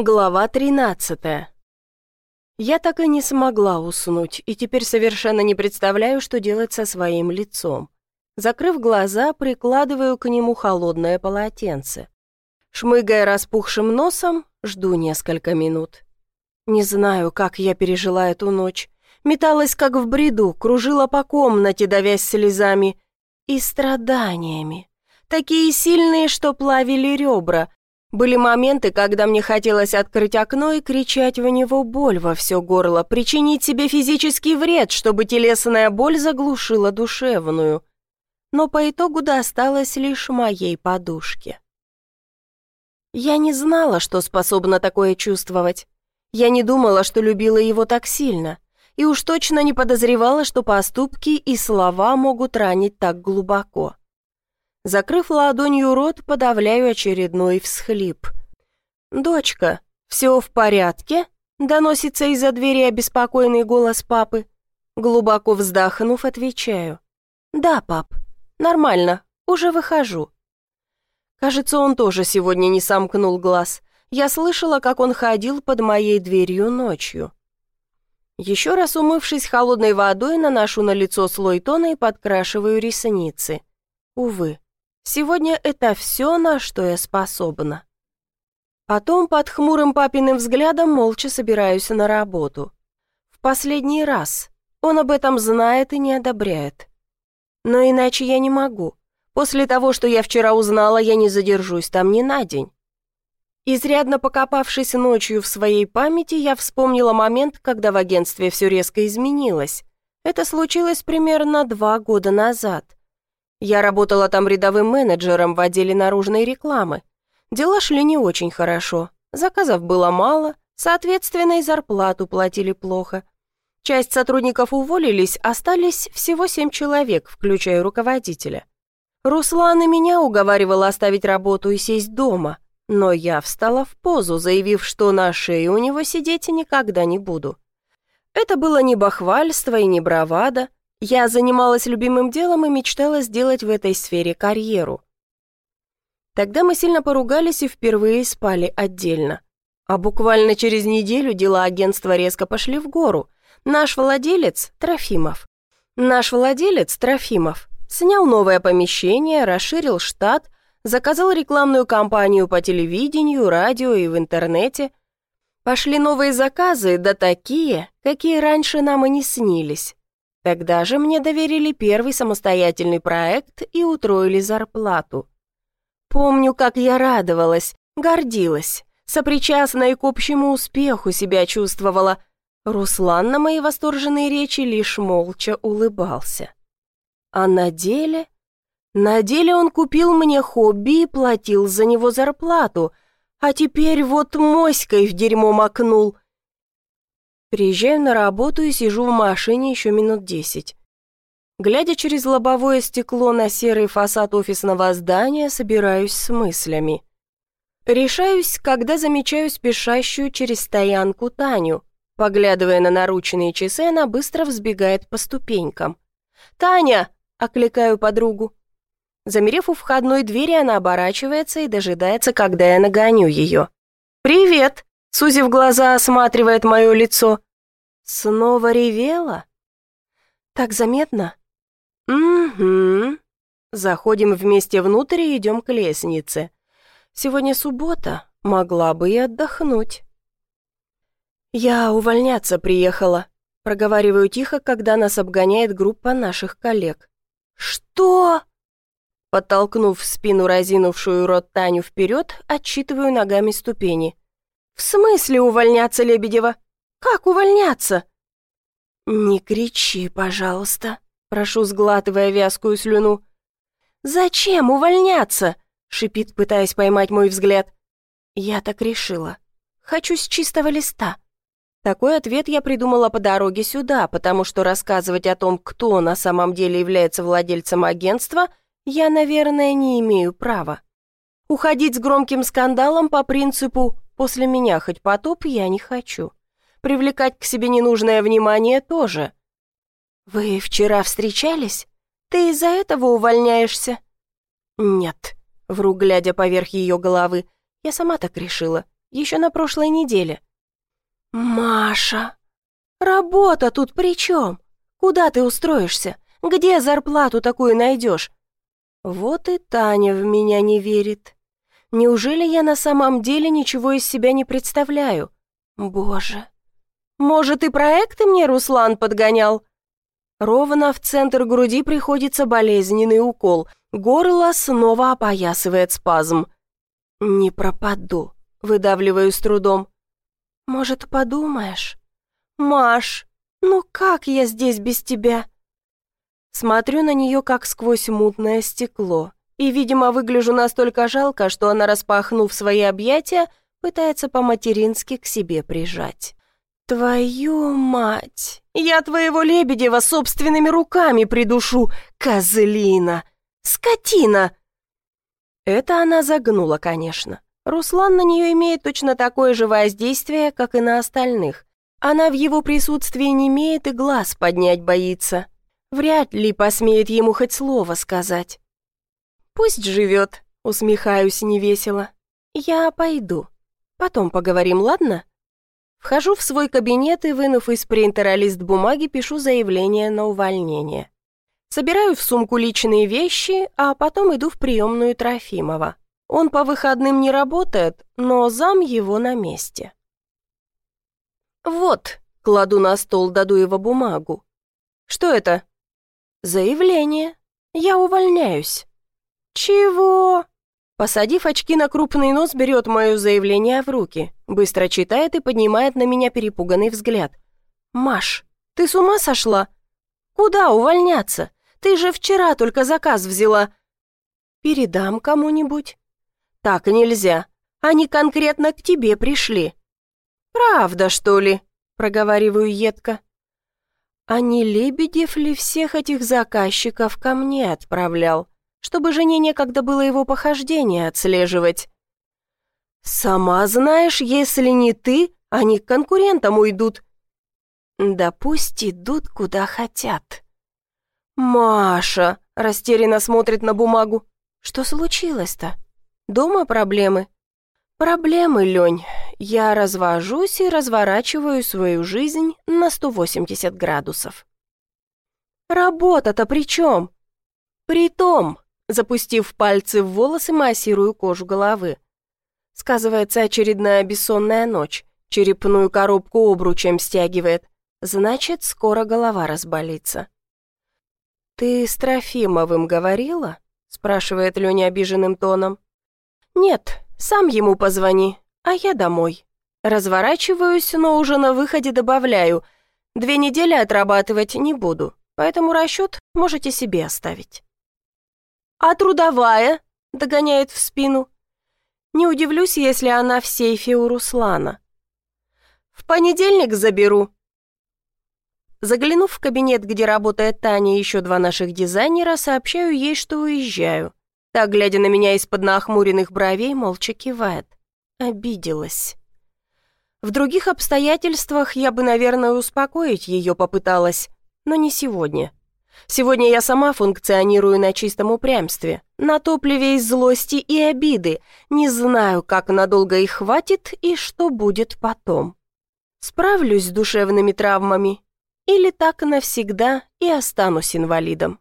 Глава 13 Я так и не смогла уснуть, и теперь совершенно не представляю, что делать со своим лицом. Закрыв глаза, прикладываю к нему холодное полотенце. Шмыгая распухшим носом, жду несколько минут. Не знаю, как я пережила эту ночь. Металась, как в бреду, кружила по комнате, давясь слезами и страданиями. Такие сильные, что плавили ребра, были моменты, когда мне хотелось открыть окно и кричать в него боль во все горло, причинить себе физический вред, чтобы телесная боль заглушила душевную. Но по итогу досталось лишь моей подушке. Я не знала, что способна такое чувствовать. Я не думала, что любила его так сильно. И уж точно не подозревала, что поступки и слова могут ранить так глубоко. Закрыв ладонью рот, подавляю очередной всхлип. «Дочка, все в порядке?» — доносится из-за двери обеспокоенный голос папы. Глубоко вздохнув, отвечаю. «Да, пап, нормально, уже выхожу». Кажется, он тоже сегодня не сомкнул глаз. Я слышала, как он ходил под моей дверью ночью. Еще раз умывшись холодной водой, наношу на лицо слой тона и подкрашиваю ресницы. Увы, Сегодня это все, на что я способна. Потом под хмурым папиным взглядом молча собираюсь на работу. В последний раз. Он об этом знает и не одобряет. Но иначе я не могу. После того, что я вчера узнала, я не задержусь там ни на день. Изрядно покопавшись ночью в своей памяти, я вспомнила момент, когда в агентстве все резко изменилось. Это случилось примерно два года назад. Я работала там рядовым менеджером в отделе наружной рекламы. Дела шли не очень хорошо, заказов было мало, соответственно и зарплату платили плохо. Часть сотрудников уволились, остались всего семь человек, включая руководителя. Руслан и меня уговаривал оставить работу и сесть дома, но я встала в позу, заявив, что на шее у него сидеть никогда не буду. Это было не бахвальство и не бравада, я занималась любимым делом и мечтала сделать в этой сфере карьеру. Тогда мы сильно поругались и впервые спали отдельно. А буквально через неделю дела агентства резко пошли в гору. Наш владелец, Трофимов. Наш владелец, Трофимов, снял новое помещение, расширил штат, заказал рекламную кампанию по телевидению, радио и в интернете. Пошли новые заказы, да такие, какие раньше нам и не снились. Тогда же мне доверили первый самостоятельный проект и утроили зарплату. Помню, как я радовалась, гордилась, сопричастная к общему успеху себя чувствовала. Руслан на мои восторженные речи лишь молча улыбался. А на деле... На деле он купил мне хобби и платил за него зарплату, а теперь вот моськой в дерьмо макнул — Приезжаю на работу и сижу в машине еще минут десять. Глядя через лобовое стекло на серый фасад офисного здания, собираюсь с мыслями. Решаюсь, когда замечаю спешащую через стоянку Таню. Поглядывая на наручные часы, она быстро взбегает по ступенькам. «Таня!» — окликаю подругу. Замерев у входной двери, она оборачивается и дожидается, когда я нагоню ее. «Привет!» Сузив глаза, осматривает мое лицо. Снова ревела? Так заметно? Угу. Заходим вместе внутрь и идем к лестнице. Сегодня суббота, могла бы и отдохнуть. Я увольняться приехала. Проговариваю тихо, когда нас обгоняет группа наших коллег. «Что?» Подтолкнув в спину разинувшую рот Таню вперед, отчитываю ногами ступени. «В смысле увольняться, Лебедева? Как увольняться?» «Не кричи, пожалуйста», — прошу, сглатывая вязкую слюну. «Зачем увольняться?» — шипит, пытаясь поймать мой взгляд. «Я так решила. Хочу с чистого листа». Такой ответ я придумала по дороге сюда, потому что рассказывать о том, кто на самом деле является владельцем агентства, я, наверное, не имею права. Уходить с громким скандалом по принципу После меня хоть потоп я не хочу. Привлекать к себе ненужное внимание тоже. Вы вчера встречались? Ты из-за этого увольняешься? Нет, вру, глядя поверх ее головы. Я сама так решила. еще на прошлой неделе. «Маша, работа тут при чем? Куда ты устроишься? Где зарплату такую найдешь?» Вот и Таня в меня не верит. Неужели я на самом деле ничего из себя не представляю? Боже. Может, и проекты мне Руслан подгонял? Ровно в центр груди приходится болезненный укол. Горло снова опоясывает спазм. «Не пропаду», — выдавливаю с трудом. «Может, подумаешь?» «Маш, ну как я здесь без тебя?» Смотрю на нее, как сквозь мутное стекло, и, видимо, выгляжу настолько жалко, что она, распахнув свои объятия, пытается по-матерински к себе прижать. «Твою мать! Я твоего Лебедева собственными руками придушу, козлина! Скотина!» Это она загнула, конечно. Руслан на нее имеет точно такое же воздействие, как и на остальных. Она в его присутствии не имеет и глаз поднять боится. Вряд ли посмеет ему хоть слово сказать. «Пусть живет», — усмехаюсь невесело. «Я пойду. Потом поговорим, ладно?» Вхожу в свой кабинет и, вынув из принтера лист бумаги, пишу заявление на увольнение. Собираю в сумку личные вещи, а потом иду в приемную Трофимова. Он по выходным не работает, но зам его на месте. «Вот», — кладу на стол Дадуева бумагу. «Что это?» «Заявление. Я увольняюсь». «Чего?» Посадив очки на крупный нос, берет мое заявление в руки, быстро читает и поднимает на меня перепуганный взгляд. «Маш, ты с ума сошла? Куда увольняться? Ты же вчера только заказ взяла». «Передам кому-нибудь». «Так нельзя. Они конкретно к тебе пришли». «Правда, что ли?» — проговариваю едко. «А не Лебедев ли всех этих заказчиков ко мне отправлял, чтобы жене некогда было его похождение отслеживать?» «Сама знаешь, если не ты, они к конкурентам уйдут». «Да пусть идут, куда хотят». «Маша!» – растерянно смотрит на бумагу. «Что случилось-то? Дома проблемы?» «Проблемы, Лень. Я развожусь и разворачиваю свою жизнь на 180 градусов». «Работа-то при чем?» «При том», запустив пальцы в волосы, массирую кожу головы. Сказывается очередная бессонная ночь. Черепную коробку обручем стягивает. Значит, скоро голова разболится. «Ты с Трофимовым говорила?» — спрашивает Леня обиженным тоном. «Нет, сам ему позвони, а я домой. Разворачиваюсь, но уже на выходе добавляю. Две недели отрабатывать не буду, поэтому расчет можете себе оставить». «А трудовая?» — догоняет в спину. «Не удивлюсь, если она в сейфе у Руслана». «В понедельник заберу», Заглянув в кабинет, где работает Таня и еще два наших дизайнера, сообщаю ей, что уезжаю. Так, глядя на меня из-под нахмуренных бровей, молча кивает. Обиделась. В других обстоятельствах я бы, наверное, успокоить ее попыталась, но не сегодня. Сегодня я сама функционирую на чистом упрямстве, на топливе из злости и обиды, не знаю, как надолго их хватит и что будет потом. Справлюсь с душевными травмами или так навсегда и останусь инвалидом.